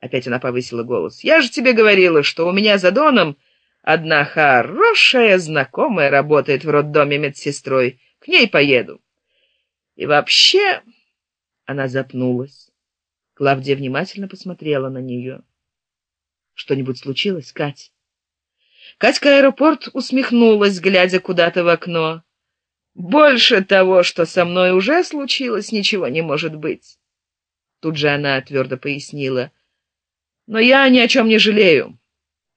Опять она повысила голос. «Я же тебе говорила, что у меня за Доном одна хорошая знакомая работает в роддоме медсестрой. К ней поеду. И вообще...» Она запнулась. Клавдия внимательно посмотрела на нее. «Что-нибудь случилось, Кать?» Катька аэропорт усмехнулась, глядя куда-то в окно. «Больше того, что со мной уже случилось, ничего не может быть». Тут же она твердо пояснила. «Но я ни о чем не жалею».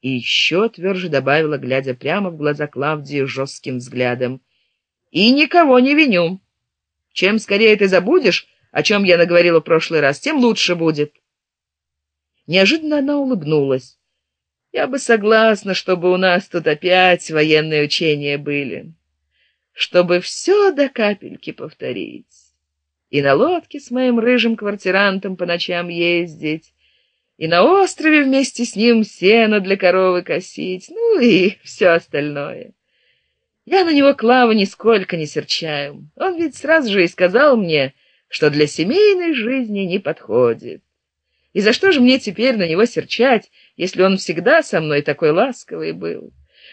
И еще тверже добавила, глядя прямо в глаза Клавдии жестким взглядом. «И никого не виню. Чем скорее ты забудешь, о чем я наговорила в прошлый раз, тем лучше будет». Неожиданно она улыбнулась. Я бы согласна, чтобы у нас тут опять военные учения были. Чтобы все до капельки повторить. И на лодке с моим рыжим квартирантом по ночам ездить, и на острове вместе с ним сено для коровы косить, ну и все остальное. Я на него, Клава, нисколько не серчаю. Он ведь сразу же и сказал мне, что для семейной жизни не подходит. И за что же мне теперь на него серчать, если он всегда со мной такой ласковый был?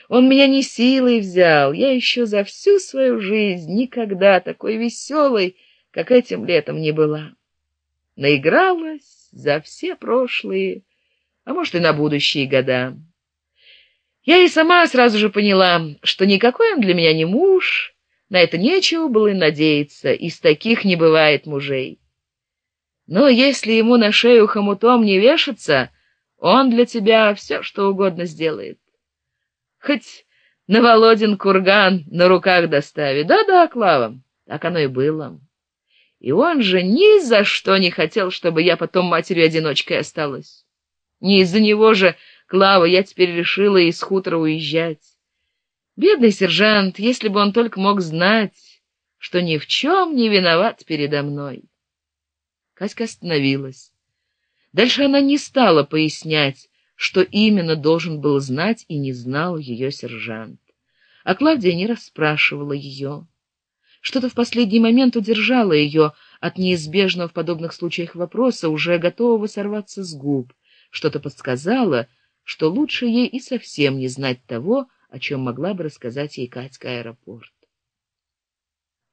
Он меня не силой взял, я еще за всю свою жизнь никогда такой веселой, как этим летом не была. Наигралась за все прошлые, а может и на будущие года. Я и сама сразу же поняла, что никакой он для меня не муж, на это нечего было и надеяться, из таких не бывает мужей. Но если ему на шею хомутом не вешаться, он для тебя все, что угодно сделает. Хоть на Володин курган на руках доставит. Да-да, Клава, так оно и было. И он же ни за что не хотел, чтобы я потом матерью-одиночкой осталась. Не из-за него же, Клава, я теперь решила из хутора уезжать. Бедный сержант, если бы он только мог знать, что ни в чем не виноват передо мной. Каська остановилась. Дальше она не стала пояснять, что именно должен был знать и не знал ее сержант. А Клавдия не расспрашивала ее. Что-то в последний момент удержало ее от неизбежного в подобных случаях вопроса, уже готового сорваться с губ. Что-то подсказало, что лучше ей и совсем не знать того, о чем могла бы рассказать ей Катька аэропорт.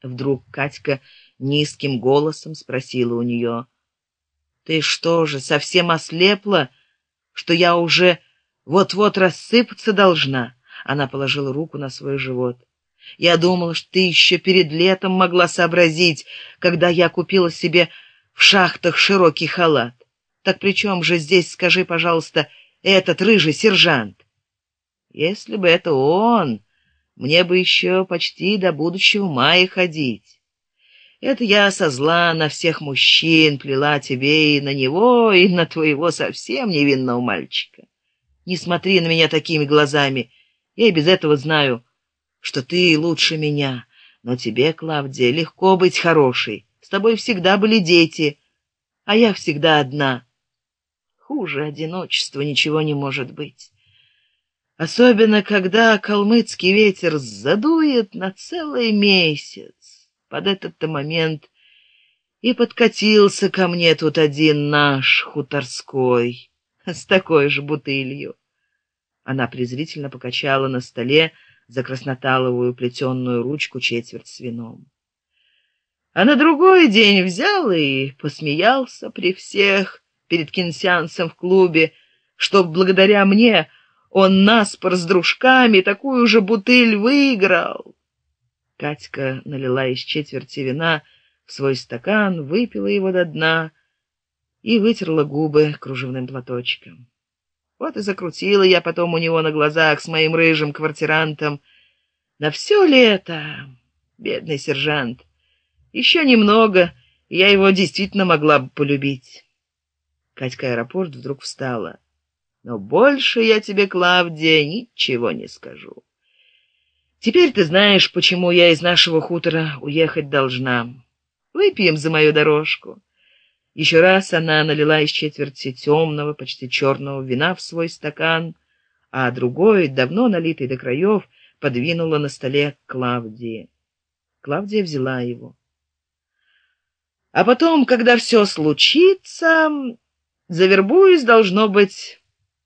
Вдруг Катька низким голосом спросила у нее. «Ты что же, совсем ослепла, что я уже вот-вот рассыпаться должна?» Она положила руку на свой живот. «Я думала, что ты еще перед летом могла сообразить, когда я купила себе в шахтах широкий халат. Так при чем же здесь, скажи, пожалуйста, этот рыжий сержант?» «Если бы это он...» Мне бы еще почти до будущего мая ходить. Это я со зла на всех мужчин плела тебе и на него, и на твоего совсем невинного мальчика. Не смотри на меня такими глазами. Я и без этого знаю, что ты лучше меня. Но тебе, Клавдия, легко быть хорошей. С тобой всегда были дети, а я всегда одна. Хуже одиночества ничего не может быть особенно когда калмыцкий ветер задует на целый месяц. Под этот-то момент и подкатился ко мне тут один наш хуторской с такой же бутылью. Она презрительно покачала на столе за красноталовую плетенную ручку четверть с вином. А на другой день взял и посмеялся при всех перед кинсианцем в клубе, что благодаря мне он наспор с дружками такую же бутыль выиграл. Катька налила из четверти вина в свой стакан, выпила его до дна и вытерла губы кружевным платочком. Вот и закрутила я потом у него на глазах с моим рыжим квартирантом. На все лето, бедный сержант, еще немного, я его действительно могла бы полюбить. Катька аэропорт вдруг встала. Но больше я тебе клавдия ничего не скажу. Теперь ты знаешь почему я из нашего хутора уехать должна. Выпьем за мою дорожку еще раз она налила из четверти темного почти черного вина в свой стакан а другой давно налитый до краев подвинула на столе клавдии. Клавдия взяла его. А потом когда все случится завербуюсь должно быть